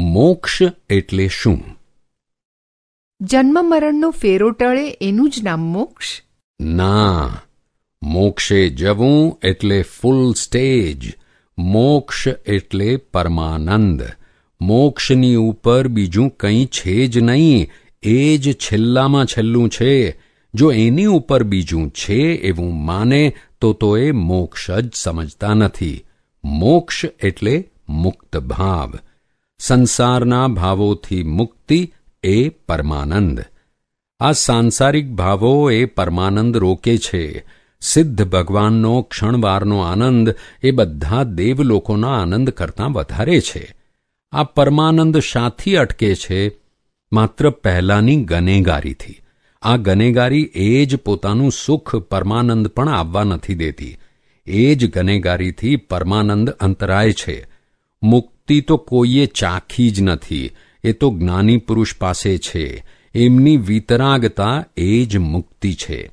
મોક્ષ એટલે શું? જન્મ મરણનો ફેરો ટળે એનું જ નામ મોક્ષ? ના મોક્ષે જવું એટલે ફૂલ સ્ટેજ મોક્ષ એટલે પરમાનંદ. મોક્ષની ઉપર બીજું કંઈ છે જ નહીં એ જ છેલ્લામાં છેલ્લું છે. જો એની ઉપર બીજું છે એવું માને તો તો એ મોક્ષ જ સમજતા નથી. મોક્ષ એટલે મુક્ત ભાવ. સંસારના ભાવોથી મુક્તિ એ પરમાનંદ. આ સાંસારિક ભાવો એ પરમાનંદ રોકે છે. સિદ્ધ ભગવાનનો ક્ષણવારનો આનંદ એ બધા દેવલોકોના આનંદ કરતાં વધારે છે. આ પરમાનંદ શાથી અટકે છે, માત્ર પહેલાની ગનેગારીથી. આ ગનેગારી એ જ પોતાનું સુખ પરમાનંદ પણ આવવા નથી દેતી. એ જ ગનેગારીથી પરમાનંદ અંતરાય છે. મુક્તિ તો કોઈએ ચાખી જ નથી. એ તો જ્ઞાની પુરુષ પાસે છે. એમની વિતરાગતા એ જ મુક્તિ છે.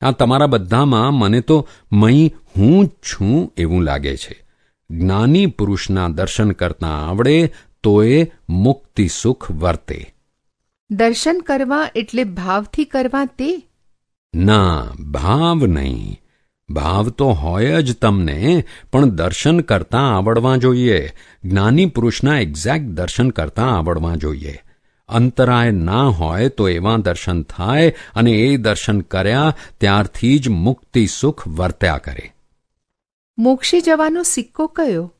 આ તમારા બધામાં મને તો મહી હું જ છું એવું લાગે છે. જ્ઞાની પુરુષના દર્શન કરતા આવડે તો એ મુક્તિ સુખ વર્તે. દર્શન કરવા એટલે ભાવથી કરવા તે? ના ભાવ નહીં. ભાવ તો હોય જ તમને પણ દર્શન કરતાં આવડવા જોઈએ. જ્ઞાની પુરુષના એક્ઝેક્ટ દર્શન કરતાં આવડવા જોઈએ. અંતરાય ના હોય તો એવા દર્શન થાય અને એ દર્શન કર્યા ત્યારથી જ મુક્તિ સુખ વર્ત્યા કરે. મોક્ષી જવાનો સિક્કો કયો?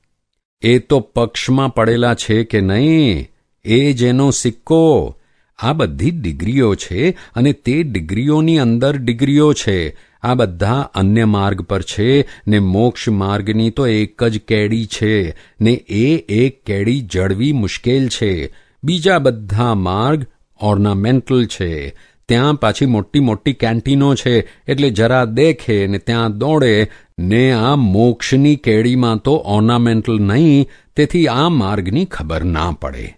એ તો પક્ષમાં પડેલા છે કે નહીં? એ જેનો સિક્કો આ બધી ડિગ્રીઓ છે અને તે ડિગ્રીઓની અંદર ડિગ્રીઓ છે. આ બધા અન્ય માર્ગ પર છે ને મોક્ષ માર્ગની તો એક જ કેડી છે ને એ એક કેડી જળવી મુશ્કેલ છે. બીજા બધા માર્ગ ઓર્નામેન્ટલ છે. ત્યાં પાછી મોટી મોટી કેન્ટીનો છે એટલે જરા દેખે ને ત્યાં દોડે ને આ મોક્ષની કેડીમાં તો ઓર્નામેન્ટલ નહીં, તેથી આ માર્ગની ખબર ના પડે.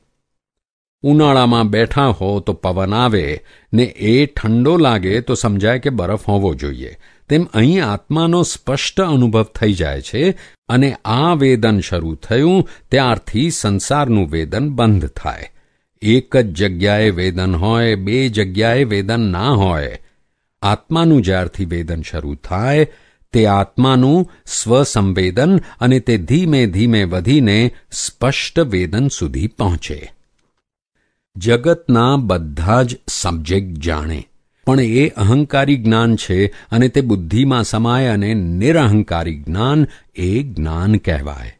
ઉનાળામાં બેઠા હો તો પવન આવે, ને એ ઠંડો લાગે તો સમજાય કે બરફ હોવો જોઈએ. તેમ અહીં આત્માનો સ્પષ્ટ અનુભવ થઈ જાય છે અને આ વેદન શરૂ થયું ત્યારથી સંસારનું વેદન બંધ થાય. એક જ જગ્યાએ વેદન હોય, બે જગ્યાએ વેદન ના હોય. આત્માનું જ્યારથી વેદન શરૂ થાય, તે આત્માનું સ્વસંવેદન અને તે ધીમે ધીમે વધીને સ્પષ્ટ વેદન સુધી પહોંચે. જગતના બધા જ સબ્જેક્ટ જાણે. પણ એ અહંકારી જ્ઞાન છે અને તે બુદ્ધિમાં સમાય અને નિરહંકારી જ્ઞાન એ જ્ઞાન કહેવાય.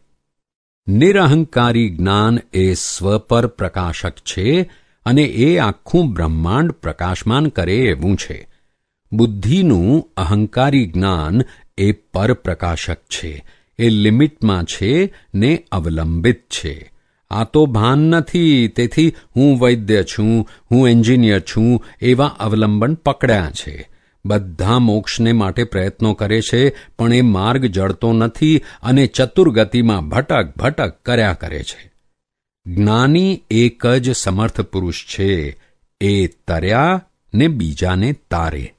નિરહંકારી જ્ઞાન એ સ્વ પર પ્રકાશક છે અને એ આખું બ્રહ્માંડ પ્રકાશમાન કરે એવું છે. બુદ્ધિનું અહંકારી જ્ઞાન એ પરપ્રકાશક છે. એ લિમિટમાં છે ને અવલંબિત છે. આ તો ભાન નથી, તેથી હું વૈદ્ય છું, હું એન્જિનિયર છું, એવા અવલંબન પકડ્યા છે. બધા મોક્ષને માટે પ્રયત્નો કરે છે, પણ એ માર્ગ જડતો નથી અને ચતુર્ગતિમાં ભટક ભટક કર્યા કરે છે. જ્ઞાની એક જ સમર્થ પુરુષ છે, એ તર્યા ને બીજાને તારે.